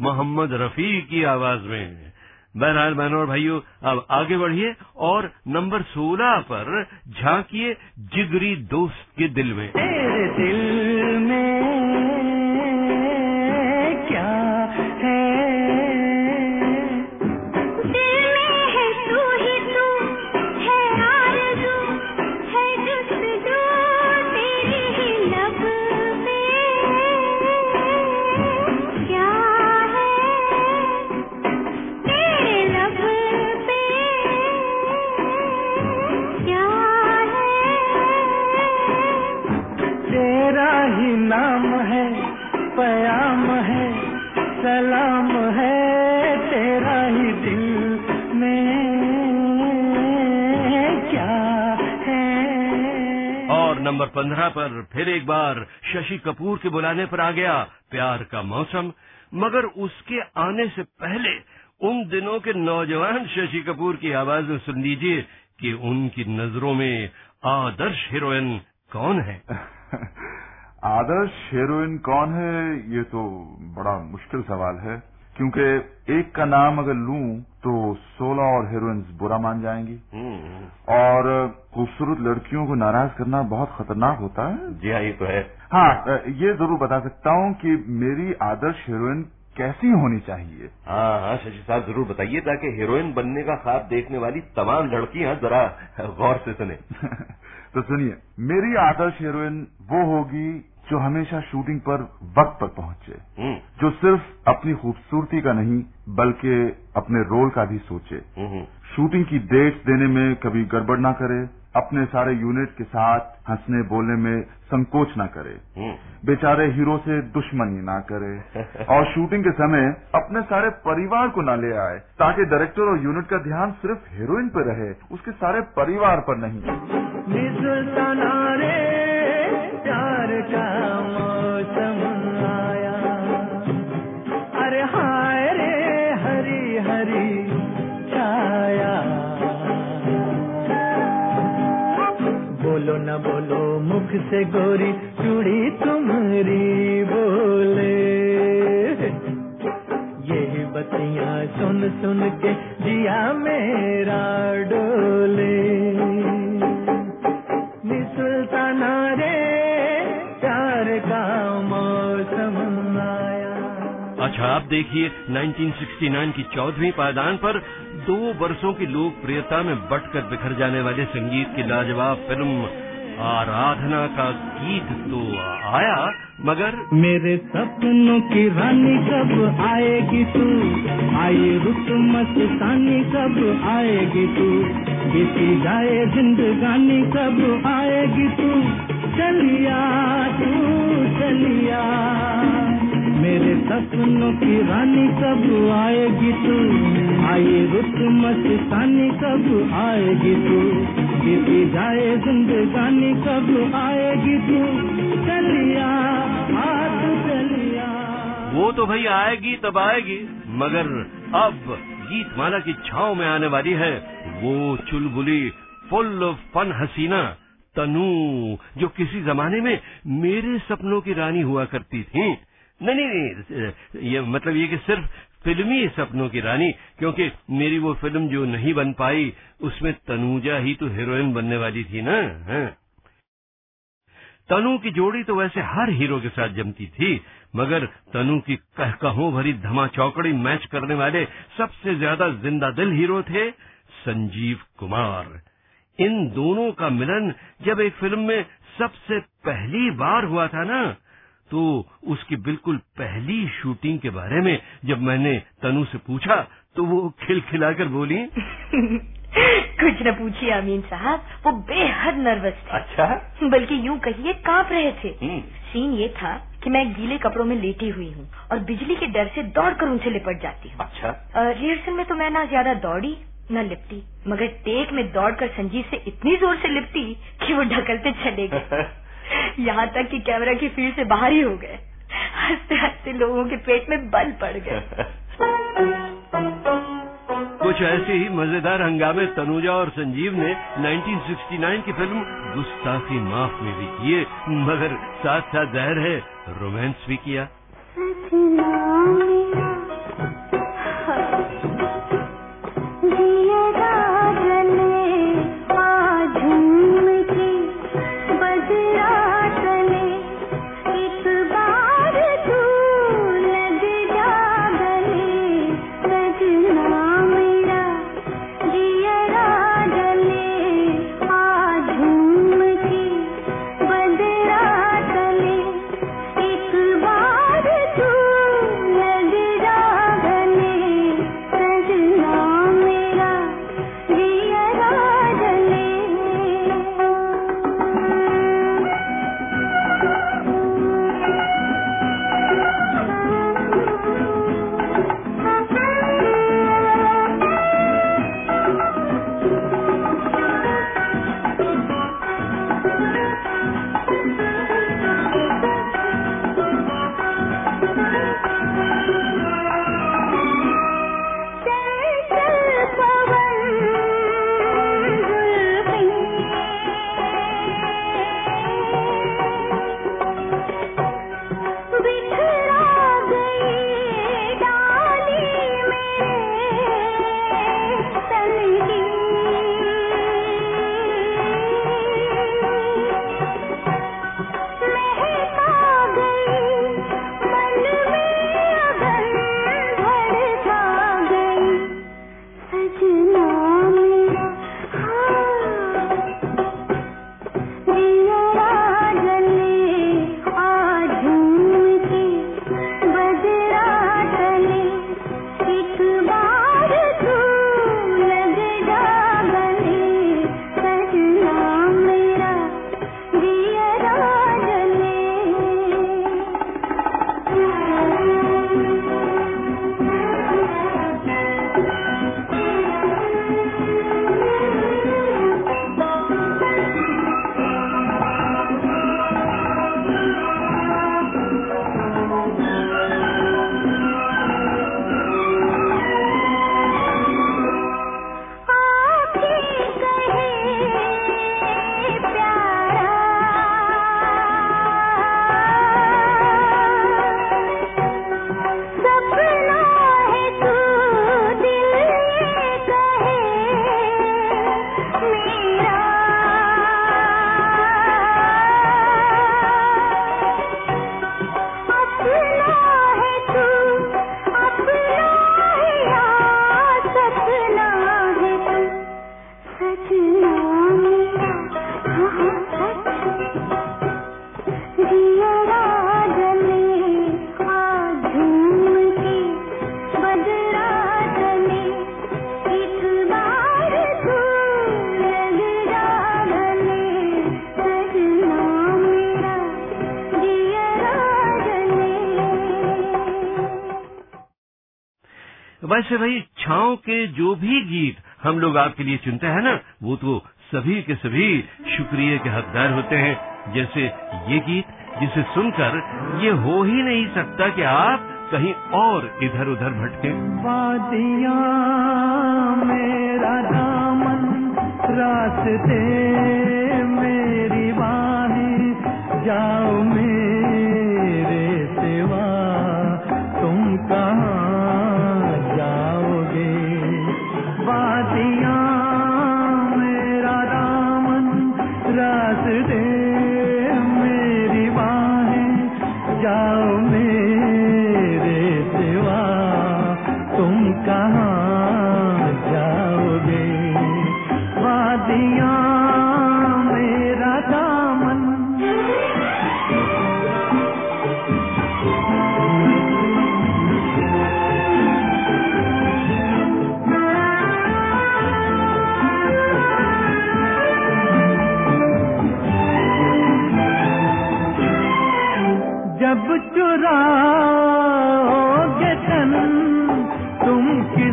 मोहम्मद रफी की आवाज़ में। बहरहाल, बहनों और भाइयों, अब आगे बढ़िए और नंबर सोलह पर झांकिए जिगरी दोस्त के दिल में। तेरे दिल में नंबर पंद्रह पर फिर एक बार शशि कपूर के बुलाने पर आ गया प्यार का मौसम। मगर उसके आने से पहले उन दिनों के नौजवान शशि कपूर की आवाज़ में सुन लीजिए कि उनकी नज़रों में आदर्श हीरोइन कौन है? आदर्श हीरोइन कौन है ये तो बड़ा मुश्किल सवाल है। क्योंकि एक का नाम अगर लूँ तो सोलह और हीरोइंस बुरा मान जाएँगी। हम्म। और खूबसूरत लड़कियों को नाराज़ करना बहुत खतरनाक होता है। जी हाँ ये तो है। हाँ ये ज़रूर बता सकता हूँ कि मेरी आदर्श हीरोइन कैसी होनी चाहिए। हाँ हाँ शशि साहब ज़रूर बताइए ताकि हीरोइन बनने का ख्वाब देखने वाली तमाम लड़कियाँ जरा गौर से सुने। तो सुनिए मेरी आदर्श हीरोइन वो होगी जो हमेशा शूटिंग पर वक्त पर पहुँचे हम्म। जो सिर्फ़ अपनी खूबसूरती का नहीं बल्कि अपने रोल का भी सोचे। हम्म। शूटिंग की डेट्स देने में कभी गड़बड़ ना करे अपने सारे यूनिट के साथ हंसने बोलने में संकोच ना करे। हम्म। बेचारे हीरो से दुश्मनी ना करे। और शूटिंग के समय अपने सारे परिवार को ना ले आए ताकि डायरेक्टर और यूनिट का ध्यान सिर्फ़ हीरोइन पर रहे उसके सारे परिवार पर नहीं। से गोरी चूड़ी तुम्हारी बोले। ये बतिया सुन सुन के जिया मेरा डोले। अच्छा आप देखिए 1969 की चौदहवीं पायदान पर दो वर्षों की लोकप्रियता में बटकर बिखर जाने वाले संगीत की लाजवाब फ़िल्म आराधना का गीत तो आया, मगर मेरे सपनों की रानी कब आएगी तू? आए रुक मस्तानी कब आएगी तू? बीती जाए जिंदगानी कब आएगी तू? चलिया तू, चलिया। मेरे सपनों की रानी कब आएगी तू? आए रुक मस्तानी कब आएगी तू? बीती जाए जिंदगानी कब आएगी तू? चलिया, हाथ चलिया। वो तो भाई आएगी, तब आएगी। मगर अब गीत माला की छाव में आने वाली है वो चुलबुली फुल फन हसीना, तनु, जो किसी जमाने में मेरे सपनों की रानी हुआ करती थी। नहीं नहीं, ये मतलब ये कि सिर्फ़ फिल्मी सपनों की रानी, क्योंकि मेरी वो फ़िल्म जो नहीं बन पाई, उसमें तनुजा ही तो हीरोइन बनने वाली थी ना हाँ। तनु की जोड़ी तो वैसे हर हीरो के साथ जमती थी, मगर तनु की कहकहों भरी धमा चौकड़ी मैच करने वाले सबसे ज़्यादा ज़िंदा दिल हीरो थे संजीव कुमार इन दोनों का मिलन जब एक फ़िल्म में सबसे पहली बार हुआ था ना तो उसकी बिल्कुल पहली शूटिंग के बारे में जब मैंने तनु से पूछा तो वो खिलखिलाकर बोली कुछ न पूछिए अमीन साहब। वो बेहद नर्वस थे। अच्छा? बल्कि यूँ कहिए काँप रहे थे। हम्म। सीन ये था कि मैं गीले कपड़ों में लेटी हुई हूँ और बिजली के डर से दौड़कर उनसे लिपट जाती हूँ। अच्छा। रिहर्सल में तो मैं ना ज़्यादा दौड़ी न लिपटी मगर टेक में दौड़कर संजीव से इतनी ज़ोर से लिपटी कि वो ढकलते चले गए। यहाँ तक कि कैमरा की फ़ील्ड से बाहर ही हो गए। हँसते हँसते लोगों के पेट में बल पड़ गए कुछ ऐसे ही मज़ेदार हंगामे तनुजा और संजीव ने 1969 की फ़िल्म गुस्ताखी माफ़ में भी किए मगर साथ साथ ज़ाहिर है रोमांस भी किया। Radhika वैसे भाई छाओ के जो भी गीत हम लोग आपके लिए चुनते हैं ना, वो तो सभी के सभी शुक्रिया के हकदार होते हैं। जैसे ये गीत, जिसे सुनकर ये हो ही नहीं सकता कि आप कहीं और इधर उधर भटके। वादिया मेरा दामन, रास्ते मेरी बाहें जाओ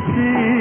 किसी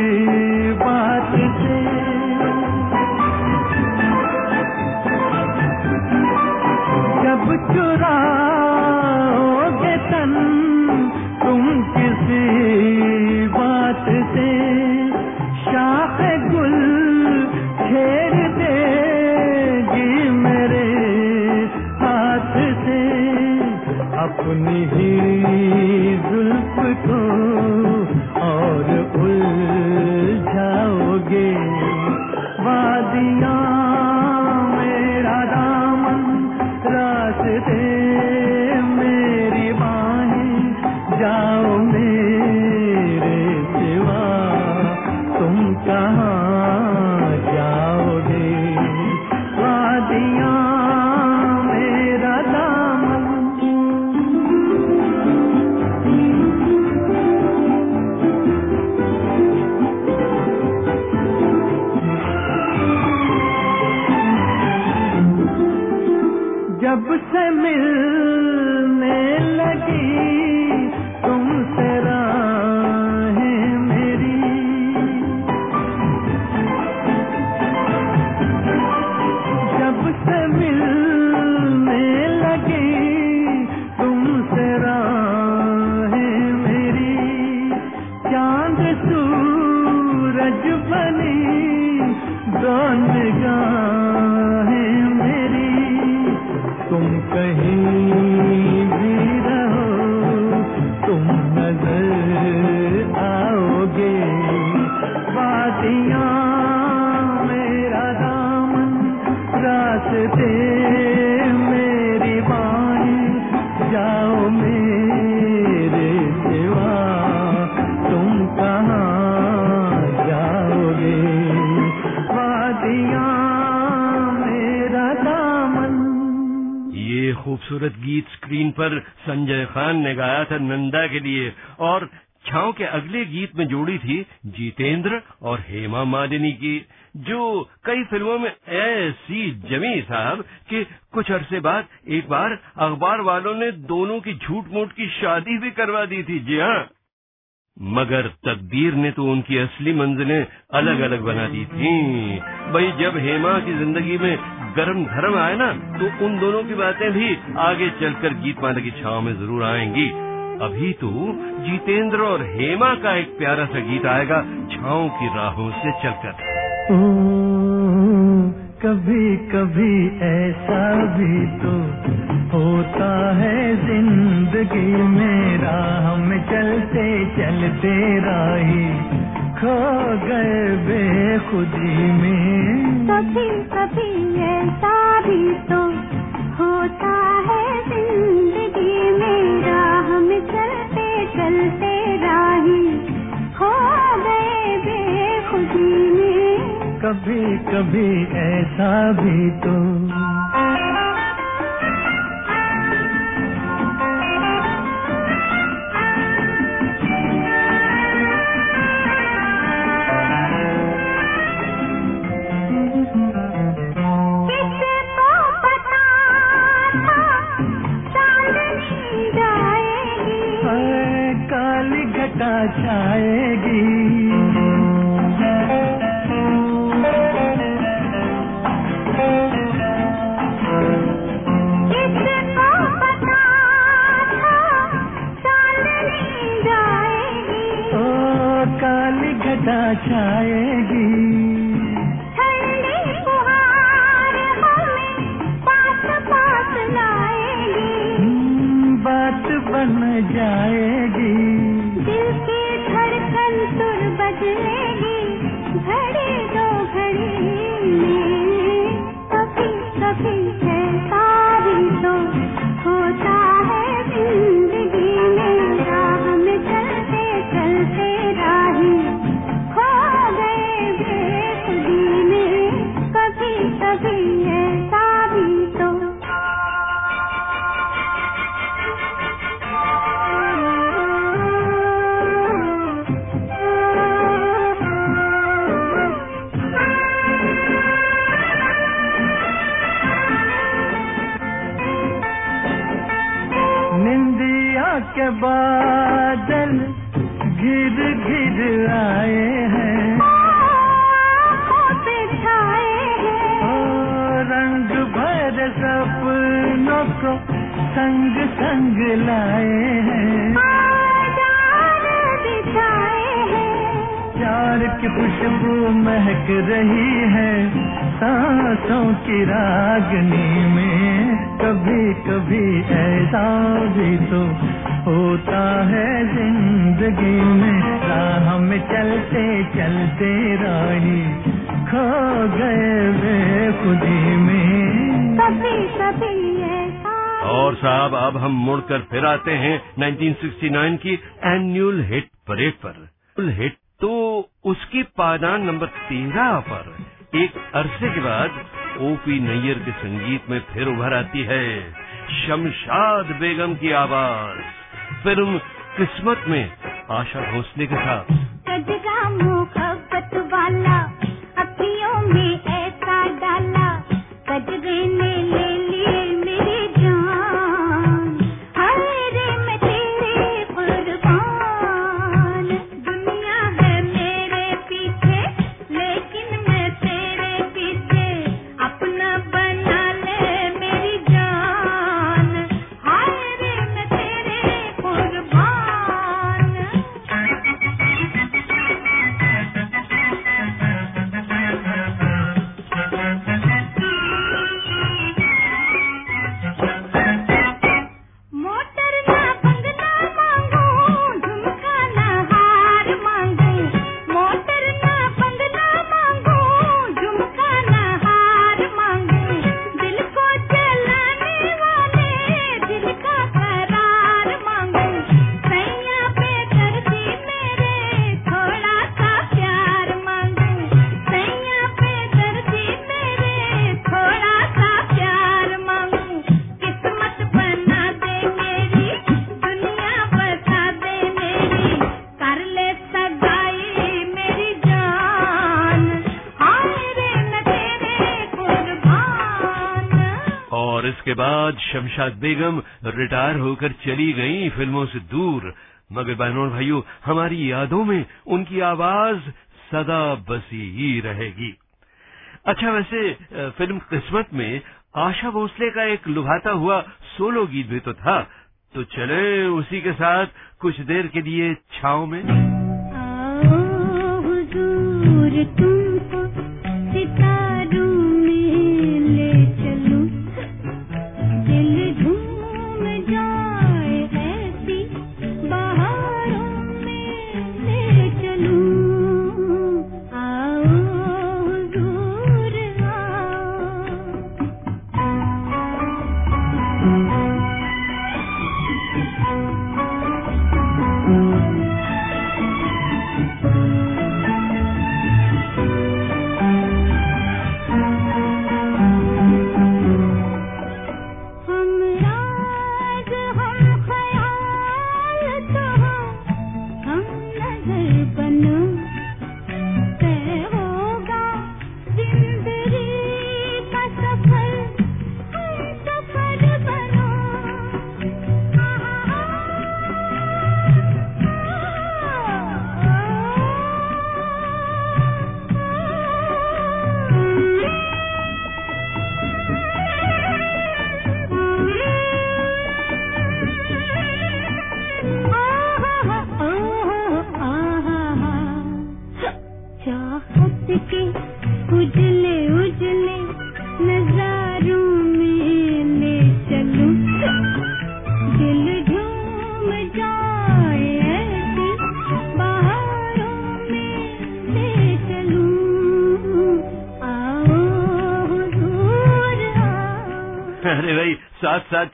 गाया था नंदा के लिए। और छाव के अगले गीत में जोड़ी थी जितेंद्र और हेमा मालिनी की, जो कई फ़िल्मों में ऐसी जमी साहब कि कुछ अरसे बाद एक बार अखबार वालों ने दोनों की झूठ मूठ की शादी भी करवा दी थी। जी हाँ। मगर तकदीर ने तो उनकी असली मंजिलें अलग अलग बना दी थी। भाई, जब हेमा की ज़िंदगी में गरम धर्म आए ना तो उन दोनों की बातें भी आगे चलकर गीतमाला की छाव में ज़रूर आएँगी। अभी तो जितेंद्र और हेमा का एक प्यारा सा गीत आएगा छाओ की राहों से चलकर। ओ, कभी कभी ऐसा भी तो होता है ज़िंदगी में राह में चलते चलते राही। खो गए बेखुदी में। कभी कभी ऐसा भी तो होता है ज़िंदगी में राह में चलते चलते राही खो गए बेखुदी में। कभी कभी ऐसा भी तो घटा छाएगी छाएगी हम्म, बात बन जाएगी। बादल गिर गिर आए हैं। छाए रंग भर सपनों को संग संग लाए हैं। हैं। प्यार की खुशबू महक रही है। सांसों की रागनी में कभी कभी ऐसा भी तो होता है ज़िंदगी में राह में चलते चलते रानी खो गए बेखुदी में। कभी कभी और साहब अब हम मुड़कर फिर आते हैं 1969 की एनुअल हिट परेड पर। हिट तो उसकी पायदान नंबर तेरह पर। एक अरसे के बाद ओपी नैयर के संगीत में फिर उभर आती है शमशाद बेगम की आवाज़। फ़िल्म किस्मत में आशा भोसले के साथ। वाला अखियों में ऐसा डाला कजरे ने ले बाद शमशाद बेगम रिटायर होकर चली गई फ़िल्मों से दूर। मगर बहनों भाइयों, हमारी यादों में उनकी आवाज़ सदा बसी ही रहेगी। अच्छा वैसे फ़िल्म किस्मत में आशा भोसले का एक लुभाता हुआ सोलो गीत भी तो था। तो चले उसी के साथ कुछ देर के लिए छाव में। आओ हुजूर तुमको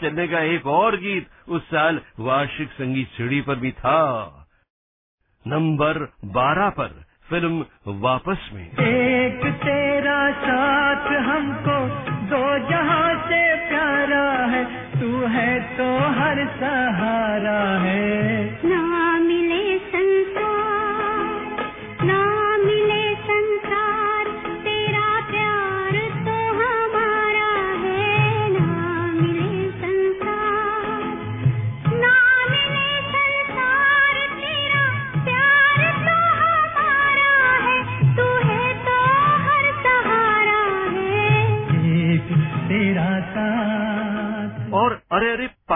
चलने का एक और गीत। उस साल वार्षिक संगीत सीढ़ी पर भी था। नंबर बारह पर फ़िल्म वापस में। एक तेरा साथ हमको दो जहाँ से प्यारा है तू है तो हर सहारा है। ना मिले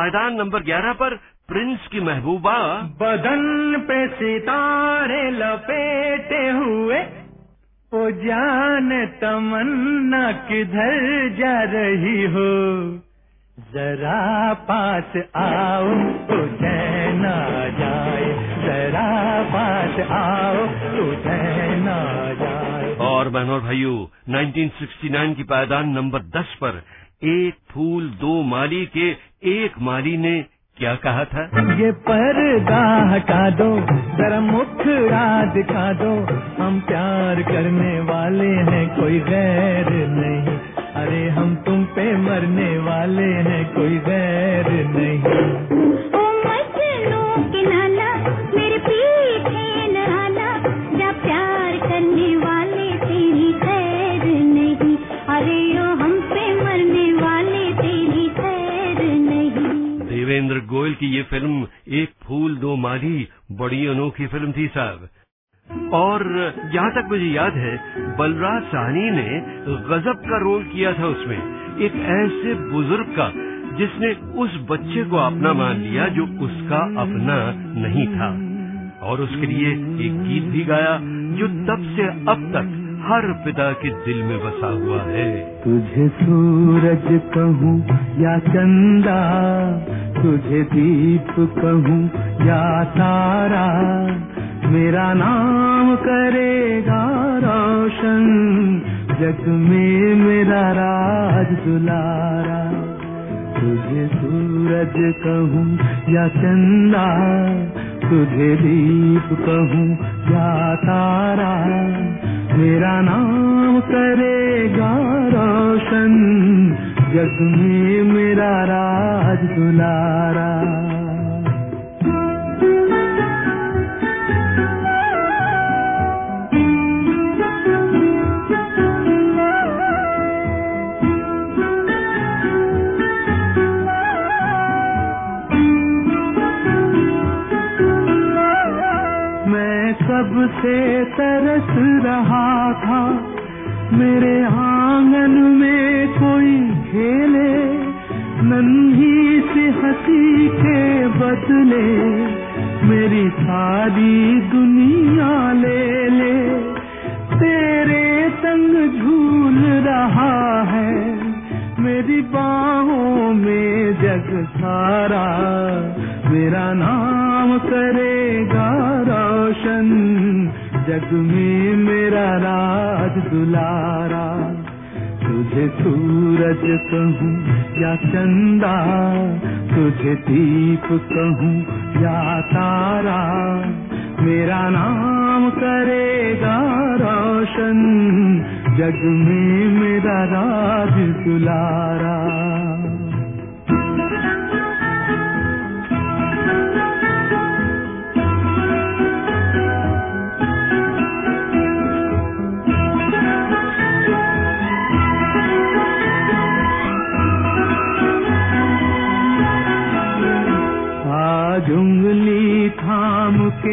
पायदान नंबर ग्यारह पर प्रिंस की महबूबा बदन पे सितारे लपेटे हुए ओ जान तमन्ना किधर जा रही हो? जरा पास आओ तो आ जाए। जरा पास आओ तो आ जाए। और बहनों भाइयों 1969 की पायदान नंबर 10 पर एक फूल, दो माली के, एक माली ने क्या कहा था? ये पर्दा हटा दो, जरा मुखड़ा दिखा दो। हम प्यार करने वाले हैं, कोई गैर नहीं। अरे हम तुम पे मरने वाले हैं, कोई गैर नहीं। की ये फ़िल्म एक फूल दो माली, बड़ी अनोखी फ़िल्म थी साहब। और जहाँ तक मुझे याद है, बलराज साहनी ने गजब का रोल किया था उसमें, एक ऐसे बुज़ुर्ग का, जिसने उस बच्चे को अपना मान लिया जो उसका अपना नहीं था। और उसके लिए एक गीत भी गाया, जो तब से अब तक हर पिता के दिल में बसा हुआ है। तुझे सूरज कहूँ या चंदा, तुझे दीप कहूँ या तारा, मेरा नाम करेगा रोशन, जग में मेरा राज दुलारा। तुझे सूरज कहूँ या चंदा, तुझे दीप कहूँ या तारा, मेरा नाम करेगा रोशन, जग में मेरा राज दुलारा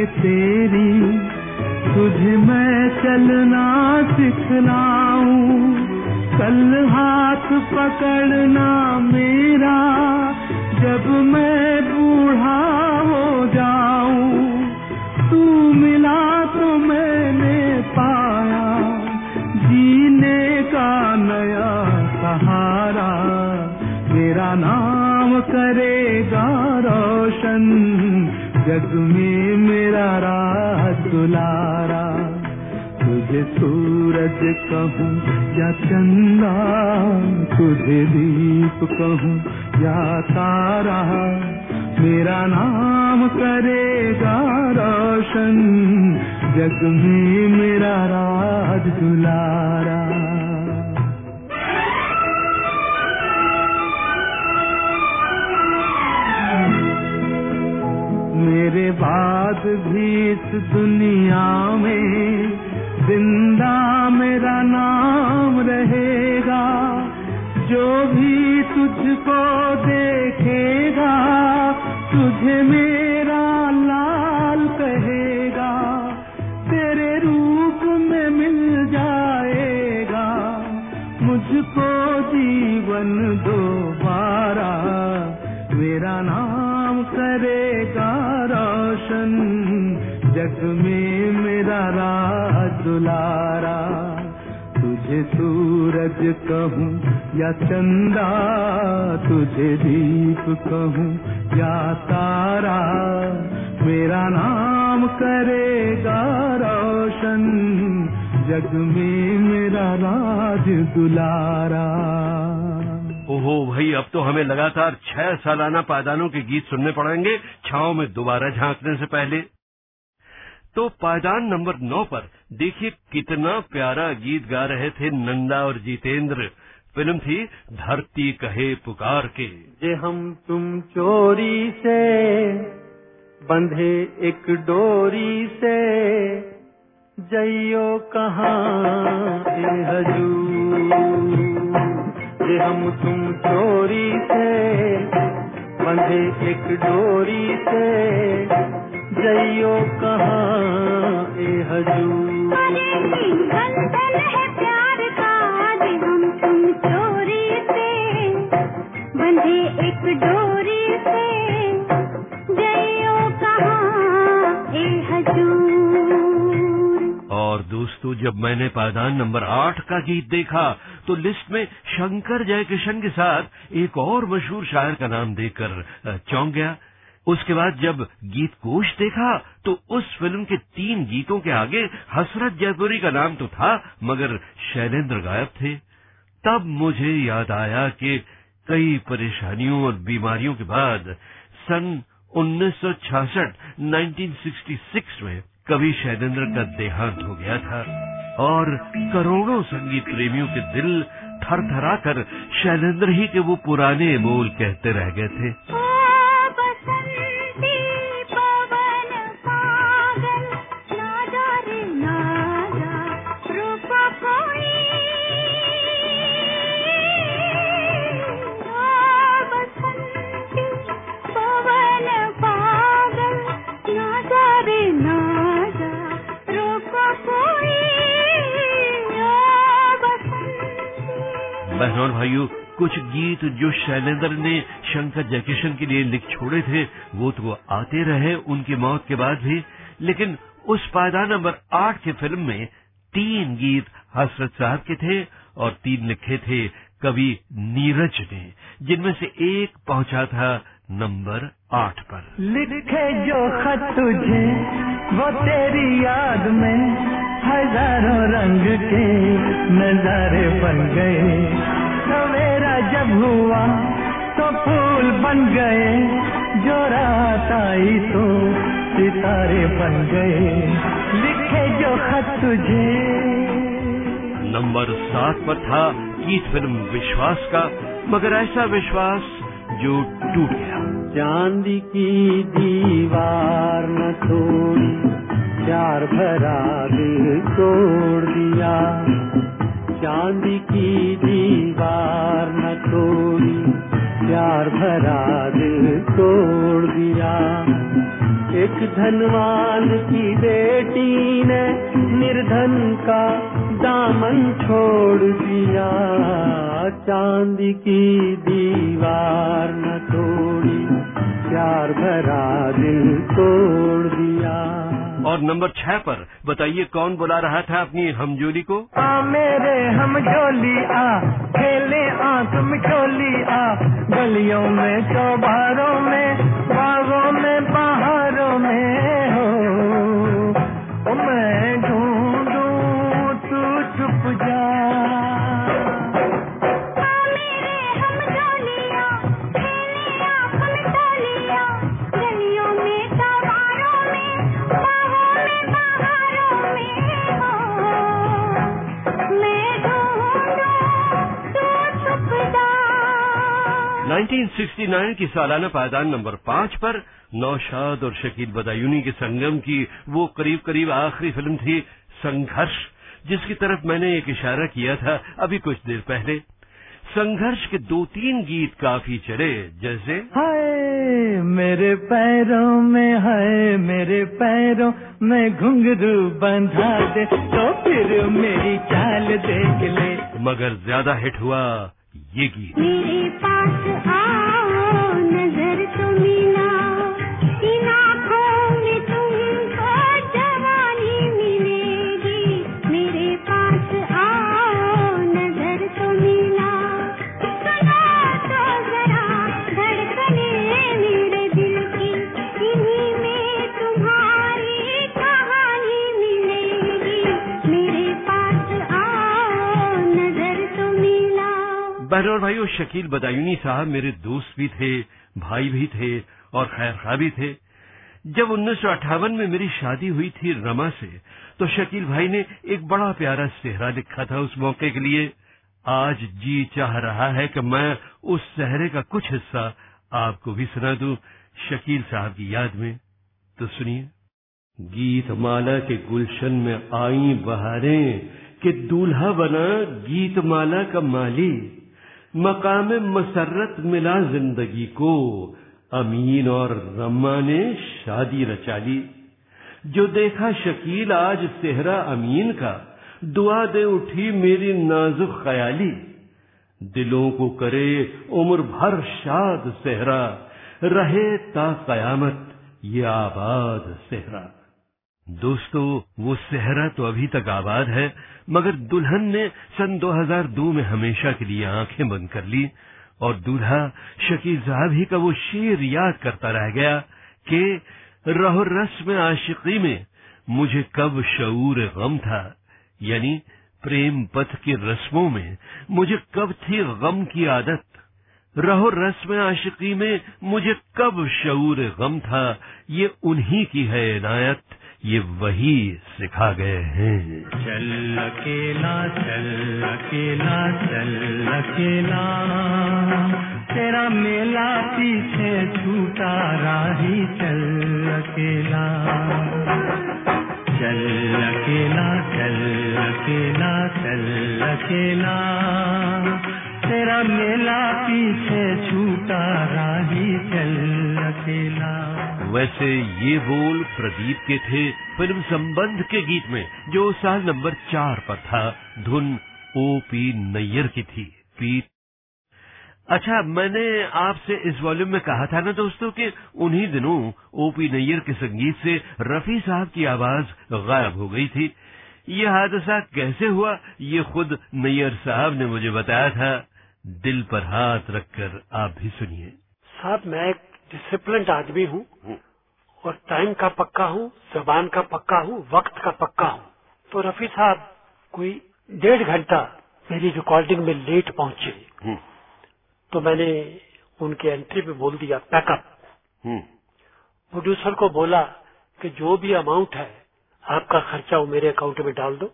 तेरी, तुझे मैं चलना सिखलाऊं। कल हाथ पकड़ना मेरा, जब मैं बूढ़ा हो जाऊँ। तू मिला तो मैंने पाया, जीने का नया सहारा। मेरा नाम करेगा रोशन। जग में मेरा राज दुलारा तुझे सूरज कहूँ या चंदा तुझे दीप कहूँ या तारा। मेरा नाम करेगा रोशन, जग में मेरा राज दुलारा मेरे बाद भी इस दुनिया में ज़िंदा मेरा नाम रहेगा। जो भी तुझको देखेगा, तुझे मेरा लाल कहेगा। तेरे रूप में मिल जाएगा। मुझको जीवन दोबारा जग में मेरा राज दुलारा तुझे सूरज कहूँ या चंदा, तुझे दीप कहूँ या तारा। मेरा नाम करेगा रोशन, जग में मेरा राज दुलारा। ओहो भाई, अब तो हमें लगातार छह सालाना पायदानों के गीत सुनने पड़ेंगे। छाओ में दोबारा झांकने से पहले। तो पायदान नंबर नौ पर देखिए कितना प्यारा गीत गा रहे थे नंदा और जितेंद्र। फ़िल्म थी धरती कहे पुकार के। जे हम तुम चोरी से बंधे एक डोरी से, जइयो कहाँ ए हजूर। जे हम तुम चोरी से बंधे एक डोरी से मैंने पायदान नंबर आठ का गीत देखा तो लिस्ट में शंकर जयकिशन के साथ एक और मशहूर शायर का नाम देखकर चौंक गया। उसके बाद जब गीत कोश देखा तो उस फ़िल्म के तीन गीतों के आगे हसरत जयपुरी का नाम तो था, मगर शैलेंद्र गायब थे। तब मुझे याद आया कि कई परेशानियों और बीमारियों के बाद सन 1966 1966 में कवि शैलेंद्र का देहांत हो गया था। और करोड़ों संगीत प्रेमियों के दिल थरथरा कर शैलेंद्र ही के वो पुराने बोल कहते रह गए थे। बहनों भाइयों, कुछ गीत जो शैलेंद्र ने शंकर जयकिशन के लिए लिख छोड़े थे, वो तो आते रहे उनकी मौत के बाद भी, लेकिन उस पायदान नंबर आठ की फ़िल्म में तीन गीत हसरत साहब के थे और तीन लिखे थे कवि नीरज ने, जिनमें से एक पहुँचा था नंबर आठ पर। लिखे जो खत तुझे, वो तेरी याद में हज़ारों रंग के नजारे बन गए। जब हुआ तो फूल बन गए जो रात आई तो सितारे बन गए। लिखे जो खत तुझे। नंबर सात पर था गीत फ़िल्म विश्वास का मगर ऐसा विश्वास जो टूट गया। चांदी की दीवार न तोड़ी प्यार भरा दिल तोड़ दिया। चांदी की दीवार न तोड़ी, प्यार भरा दिल तोड़ दिया। एक धनवान की बेटी ने निर्धन का दामन छोड़ दिया। चांदी की दीवार न तोड़ी, प्यार भरा दिल तोड़ दिया। और नंबर छह पर बताइए कौन बुला रहा था अपनी हमजोली को? आ मेरे हम झोली आ खेले आ तुम झोली आ गलियों में चौबारों में बागों में पहाड़ों में हो। मैं 1969 की सालाना पायदान नंबर पाँच पर नौशाद और शकील बदायूनी के संगम की वो करीब करीब आखिरी फ़िल्म थी संघर्ष जिसकी तरफ़ मैंने एक इशारा किया था अभी कुछ देर पहले। संघर्ष के दो तीन गीत काफ़ी चले जैसे हाय मेरे पैरों में हाय मेरे पैरों में घुंघरू बंधा दे तो फिर मेरी चाल देख ले। मगर ज़्यादा हिट हुआ ये गीत। मेरे पास बहनों और भाइयों शकील बदायूनी साहब मेरे दोस्त भी थे। भाई भी थे और खैर खा भी थे। जब उन्नीस सौ अट्ठावन में मेरी शादी हुई थी रमा से तो शकील भाई ने एक बड़ा प्यारा सेहरा लिखा था उस मौके के लिए। आज जी चाह रहा है कि मैं उस सेहरे का कुछ हिस्सा आपको भी सुना दूँ, शकील साहब की याद में। तो सुनिए। गीत माला के गुलशन में आई बहारें, कि दूल्हा बना गीत माला का माली। मकाम मसरत मिला ज़िंदगी को। अमीन और रम्मा ने शादी रचा ली। जो देखा शकील आज सेहरा अमीन का, दुआ दे उठी मेरी नाजुक ख्याली। दिलों को करे उम्र भर शाद सेहरा, रहे ता कयामत ये आबाद सेहरा। दोस्तों, वो सेहरा तो अभी तक आबाद है, मगर दुल्हन ने सन 2002 में हमेशा के लिए आँखें बंद कर ली, और दूल्हा शकील साहब ही का वो शेर याद करता रह गया कि रहो रस्म आशिकी में, मुझे कब शऊर गम था, यानी प्रेम पथ की रस्मों में, मुझे कब थी गम की आदत, रहो रस्म आशिकी में मुझे कब शऊर गम था, ये उन्हीं की है इनायत। ये वही सिखा गए हैं। चल अकेला चल अकेला चल अकेला। तेरा मेला पीछे छूटा राही, चल अकेला। चल अकेला चल अकेला चल अकेला। तेरा मेला पीछे छूटा राही, चल अकेला। वैसे ये बोल प्रदीप के थे फ़िल्म संबंध के गीत में, जो साल नंबर चार पर था। धुन ओ पी नैयर की थी। पी अच्छा मैंने आपसे इस वॉल्यूम में कहा था ना दोस्तों कि उन्हीं दिनों ओपी नैयर के संगीत से रफी साहब की आवाज़ गायब हो गई थी। ये हादसा कैसे हुआ, ये खुद नैयर साहब ने मुझे बताया था। दिल पर हाथ रखकर आप भी सुनिए। साहब, मैं एक डिसिप्लिन आदमी हूँ और टाइम का पक्का हूँ जबान का पक्का हूँ वक्त का पक्का हूँ। तो रफी साहब कोई डेढ़ घंटा मेरी रिकॉर्डिंग में लेट पहुँचे। तो मैंने उनके एंट्री पे बोल दिया पैकअप प्रोड्यूसर को बोला कि जो भी अमाउंट है आपका खर्चा वो मेरे अकाउंट में डाल दो।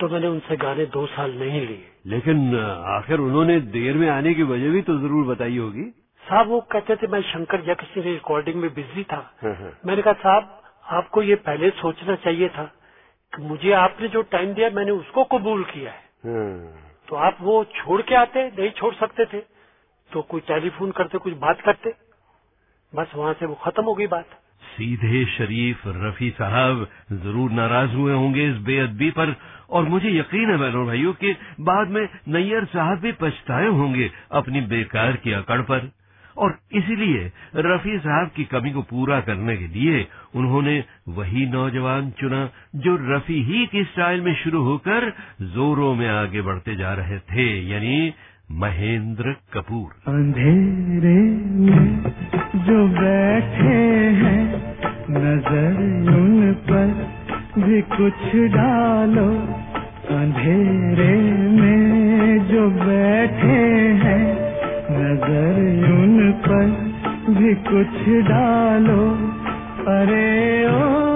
तो मैंने उनसे गाने दो साल नहीं लिए। लेकिन आखिर उन्होंने देर में आने की वजह भी तो ज़रूर बताई होगी। साहब वो कहते थे मैं शंकर जयकिशन की रिकॉर्डिंग में बिज़ी था। मैंने कहा साहब आपको ये पहले सोचना चाहिए था कि मुझे आपने जो टाइम दिया मैंने उसको कबूल किया है। तो आप वो छोड़ के आते नहीं छोड़ सकते थे। तो कोई टेलीफोन करते कुछ बात करते बस वहाँ से वो खत्म हो गई बात। सीधे शरीफ रफी साहब ज़रूर नाराज़ हुए होंगे इस बेअदबी पर और मुझे यकीन है बहनों भाइयों कि बाद में नैयर साहब भी पछताए होंगे अपनी बेकार की अकड़ पर। और इसीलिए रफी साहब की कमी को पूरा करने के लिए उन्होंने वही नौजवान चुना जो रफी ही की स्टाइल में शुरू होकर जोरों में आगे बढ़ते जा रहे थे, यानी महेंद्र कपूर। अंधेरे में जो बैठे हैं, नज़र उन पर भी कुछ डालो। अंधेरे में कुछ डालो। अरे ओ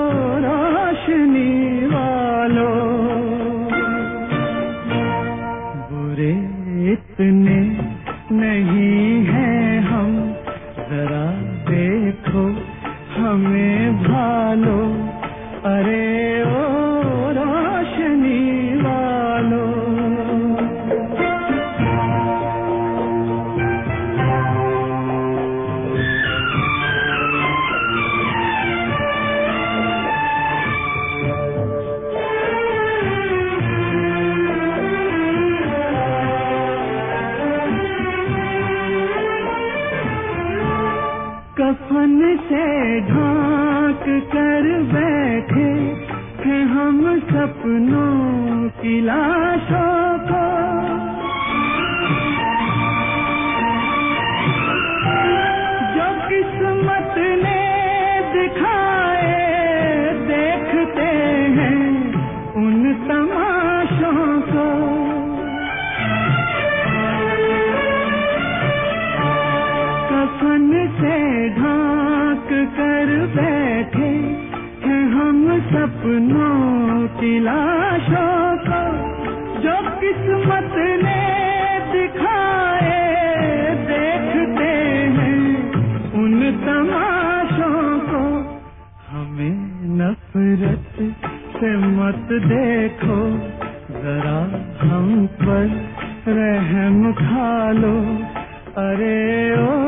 सपनों ने दिखाए, देखते हैं तमाशों को हमें नफरत से मत देखो, जरा हम पर रहम खा लो। अरे ओ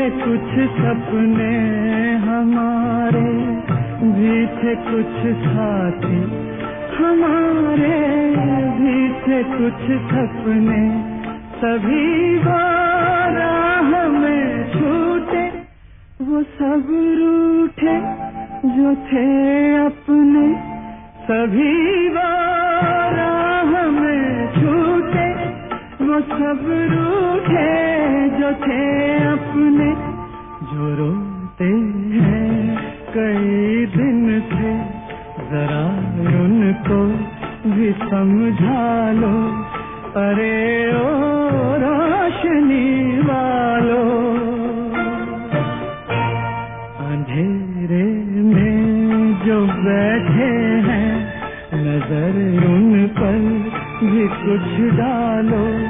थे कुछ सपने हमारे भी थे कुछ साथी हमारे भी थे कुछ सपने। सभी बारा हमें छूटे, वो सब रूठे जो थे अपने। सभी बार वो सब रूठे जो थे अपने, जो रोते हैं। कई दिन से जरा उनको भी समझा लो, अरे ओ रोशनी वालो। अंधेरे में जो बैठे हैं, नज़र उन पर भी कुछ डालो।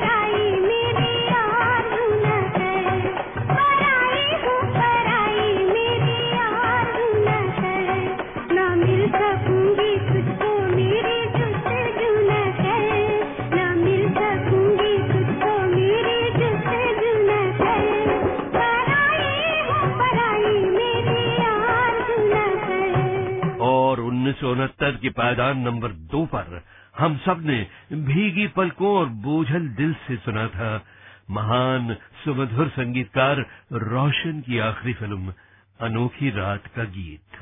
पायदान नंबर दो पर हम सबने भीगी पलकों और बोझल दिल से सुना था। महान सुमधुर संगीतकार रोशन की आखिरी फ़िल्म, अनोखी रात का गीत।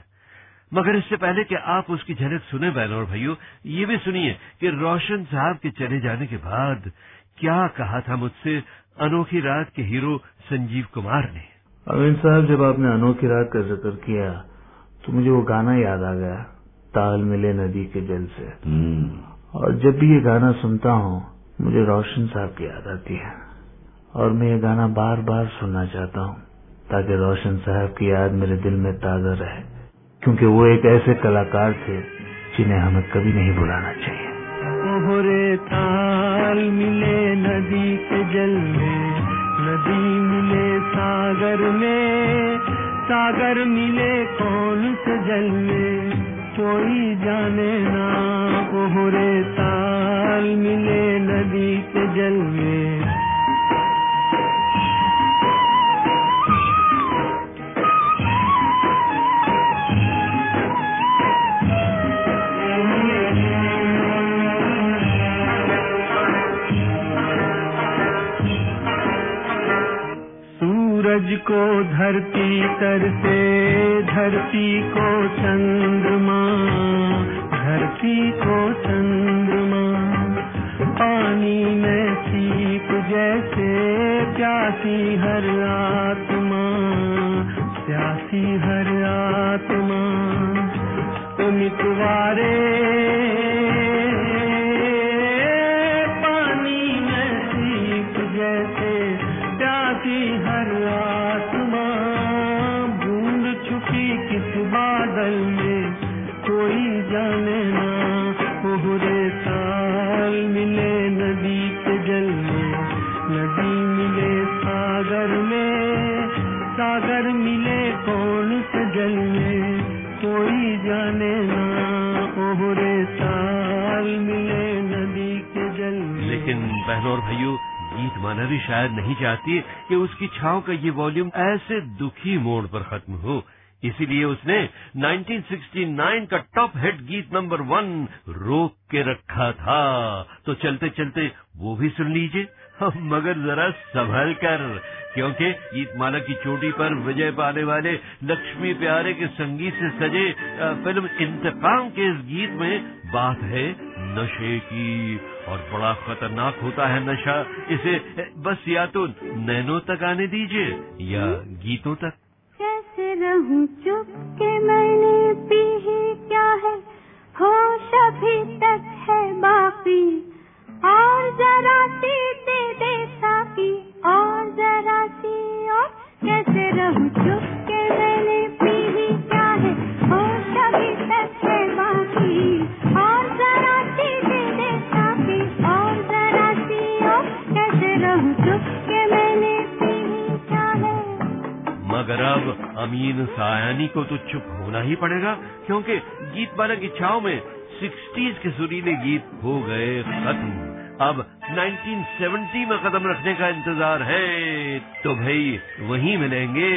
मगर इससे पहले कि आप उसकी झलक सुने बहनों और भाइयों, ये भी सुनिए कि रोशन साहब के चले जाने के बाद क्या कहा था मुझसे अनोखी रात के हीरो संजीव कुमार ने। अरविंद साहब, जब आपने अनोखी रात का ज़िक्र किया तो मुझे वो गाना याद आ गया। ताल मिले नदी के जल से। हम्म। और जब भी ये गाना सुनता हूँ मुझे रोशन साहब की याद आती है। और मैं ये गाना बार बार सुनना चाहता हूँ ताकि रोशन साहब की याद मेरे दिल में ताज़ा रहे। क्योंकि वो एक ऐसे कलाकार थे जिन्हें हमें कभी नहीं भुलाना चाहिए। ओहरे ताल मिले नदी के जल में नदी मिले सागर में सागर मिले कौन से जल में? कोई जाने ना ओहरे ताल मिले नदी के जल में। सूरज को धरती तर से, धरती को चंद्रमा, धरती को चंद्रमा। पानी में सीप जैसे प्यासी हर आत्मा, प्यासी हर आत्मा। मितवारे पानी लेकिन बहनों और भाइयों, गीत माना भी शायद नहीं चाहती कि उसकी छाव का ये वॉल्यूम ऐसे दुखी मोड़ पर खत्म हो। इसीलिए उसने 1969 का टॉप हिट गीत नंबर वन रोक के रखा था। तो चलते चलते वो भी सुन लीजिए। मगर जरा संभल कर, क्योंकि गीतमाला की चोटी पर विजय पाने वाले लक्ष्मी प्यारे के संगीत से सजे फ़िल्म इंतकाम के इस गीत में बात है नशे की। और बड़ा खतरनाक होता है नशा, इसे बस या तो नैनों तक आने दीजिए या गीतों तक। कैसे रहूँ चुप के मैंने पी ही क्या है? होश अभी तक है बाकी। और जरा सी दे दे साकी और जरा सी और कैसे रहूँ चुप के मैंने पी ही क्या मगर अब अमीन सायानी को तो चुप होना ही पड़ेगा, क्योंकि गीत बालक छाव में सिक्सटीज के सुरीले गीत हो गए खत्म। अब 1970 में कदम रखने का इंतज़ार है तो भाई वहीं मिलेंगे।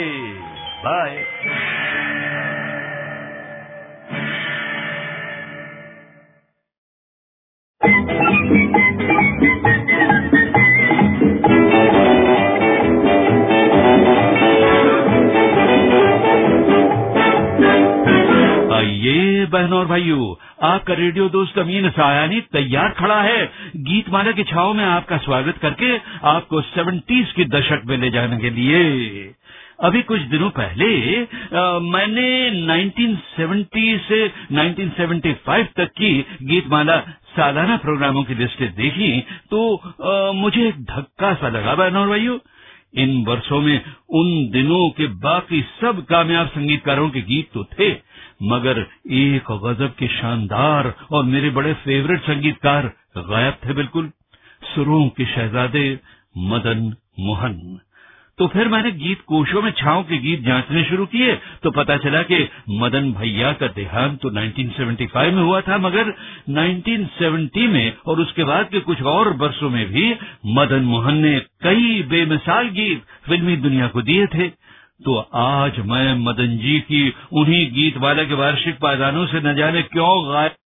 बाय। भाइयों आपका रेडियो दोस्त अमीन सायानी तैयार खड़ा है। गीत माला की छाव में आपका स्वागत करके आपको सेवेंटीज के दशक में ले जाने के लिए। अभी कुछ दिनों पहले आ, मैंने 1970 से 1975 तक की गीतमाला सालाना प्रोग्रामों की लिस्टें देखी तो आ, मुझे एक धक्का सा लगा बहनों और भाइयों। इन वर्षों में उन दिनों के बाकी सब कामयाब संगीतकारों के गीत तो थे। मगर एक गजब के शानदार और मेरे बड़े फेवरेट संगीतकार गायब थे बिल्कुल। सुरों के शहजादे मदन मोहन। तो फिर मैंने गीत कोशों में छाओ के गीत जांचने शुरू किए तो पता चला कि मदन भैया का देहांत तो 1975 में हुआ था, मगर 1970 में और उसके बाद के कुछ और वर्षों में भी मदन मोहन ने कई बेमिसाल गीत फिल्मी दुनिया को दिए थे। तो आज मैं मदन जी की उन्हीं गीत वाले के वार्षिक पायदानों से न जाने क्यों गायब